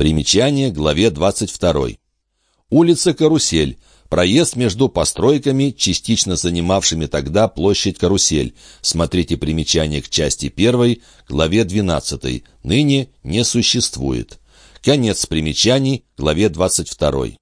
Примечание главе 22. Улица Карусель. Проезд между постройками, частично занимавшими тогда площадь Карусель. Смотрите примечание к части 1, главе 12. Ныне не существует. Конец примечаний, главе 22.